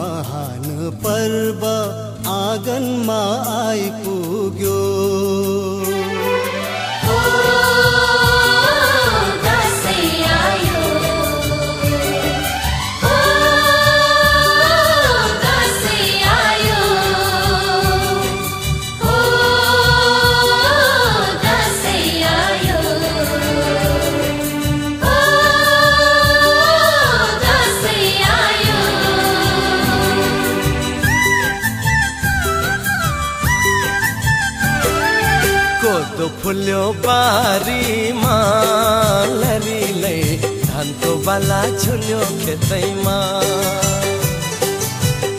महान पर्व आइपुग्यो कोदो फुल्यो बारीमा लरीलै धानको बाला झुल्यो खेतैमा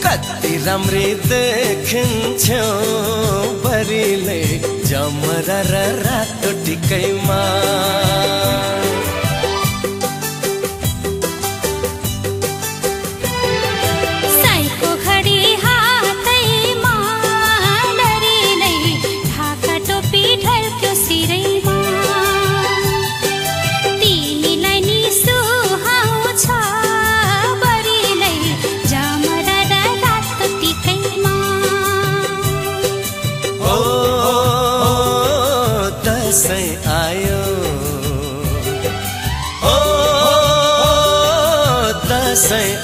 कति राम्री देखिन्थ्यो बरीले जमरा रातो टिकैमा say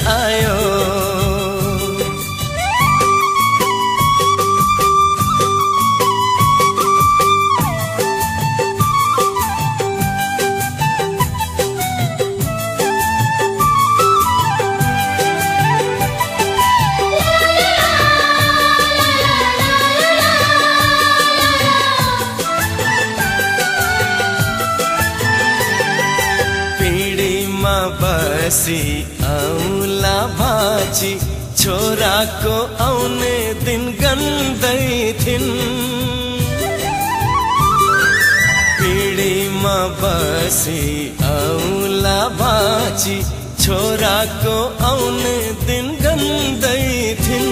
बसी औला भाँची छोराको आउने दिन गन्दै थिइन् पिँढीमा बसी औला भाँची छोराको आउने दिन गन्दै थिइन्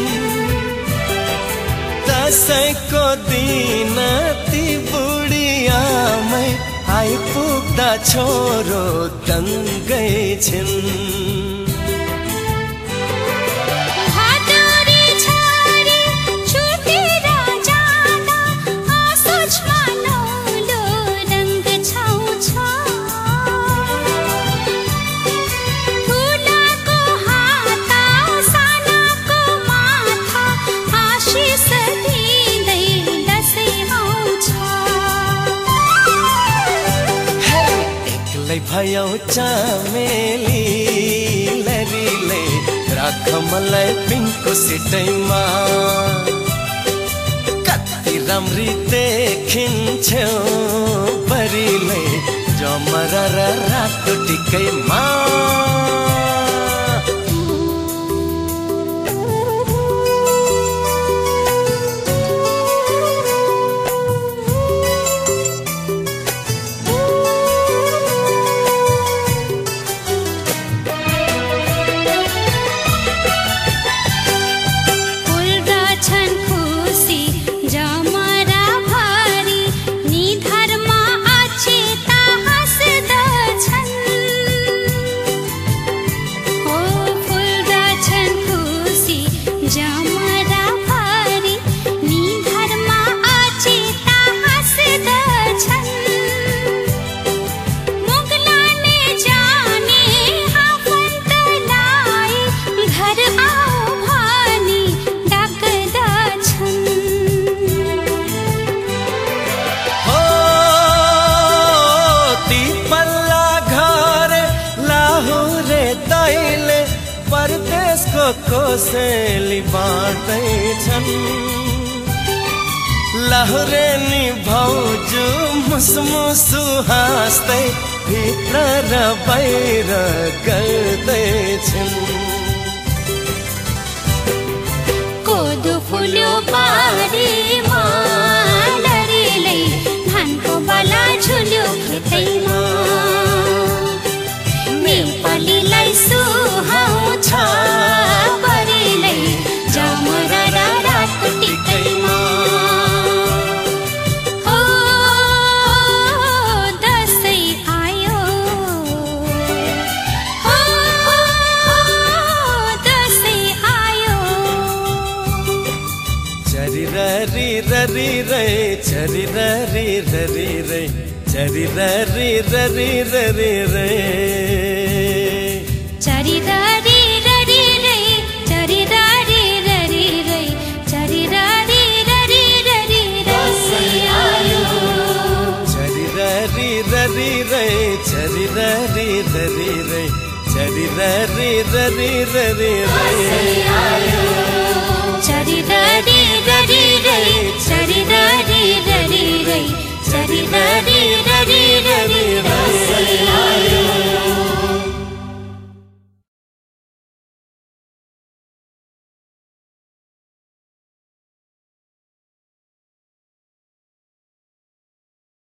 दसैँको दिन ती बुढियामै आइपुग्दा छोरो दङ्गै छिन्। एक्लै भयौ चामेली लरीले राख मलाई पिङको सिटैमा। कति राम्री देखिन्छौ बरीले जमरा रातो टिकैमा। कोसेली बाँड्दैछन् लाहुरे नि भाउजू मुसमुसु हाँस्दै भित्र र बाहिर गर्दैछन् कोदो फुल्यो बारीमा ரரி ரரி ரே சரி ரரி ரரி ரே சரி ரரி ரரி ரரி ரே சரி ரரி ரரி ரே சரி ரரி ரரி ரே சரி ரரி ரரி ரரி ரே சரி ரரி ரரி ரே சரி ரரி ரரி ரரி ரே சரிவதில்லை